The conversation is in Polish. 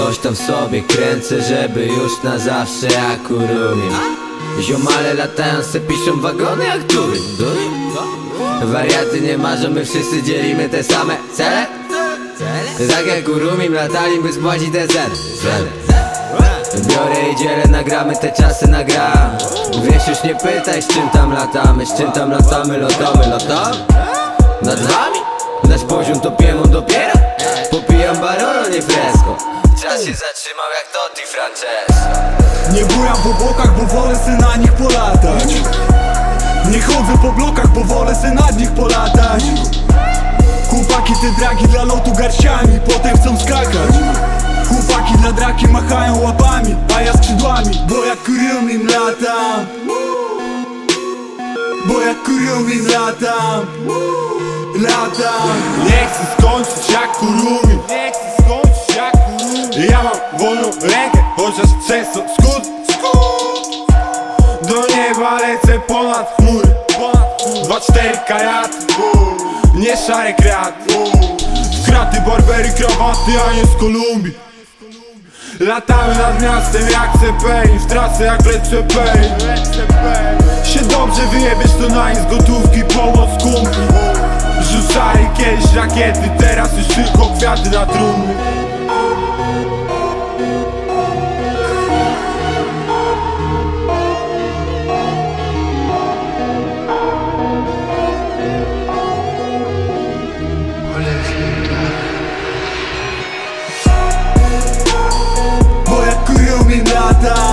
Coś tam sobie kręcę, żeby już na zawsze jak urumiem Ziomale latają se piszą wagony jak tury. Wariaty nie marzą, my wszyscy dzielimy te same cele. Tak jak urumim latali, by spłacić te ceny. Biorę i dzielę, nagramy te czasy, nagram Wiesz już nie pytaj z czym tam latamy, z czym tam latamy, latamy, latamy Czas się zatrzymał jak Totti Francesco? Nie bujam po bokach, bo wolę se na nich polatać. Nie chodzę po blokach, bo wolę se nad nich polatać. Chłopaki te dragi dla lotu garściami, potem chcą skakać. Chłopaki dla draki machają łapami, a ja skrzydłami Bo jak kurią im latam. Bo jak kurią im latam. Latam. Nie chcę skończyć jak kurumi często skut, Do nieba lecę ponad chmury Dwa cztery karaty Nie szare kraty kraty barbery, krawaty, a nie z Kolumbii. Latamy nad miastem jak CPI W trasę jak Led Zeppelin. Się dobrze wyjebiesz to na nic Gotówki, pomoc kumpli. Rzucali kiedyś rakiety Teraz już tylko kwiaty na trumny Bo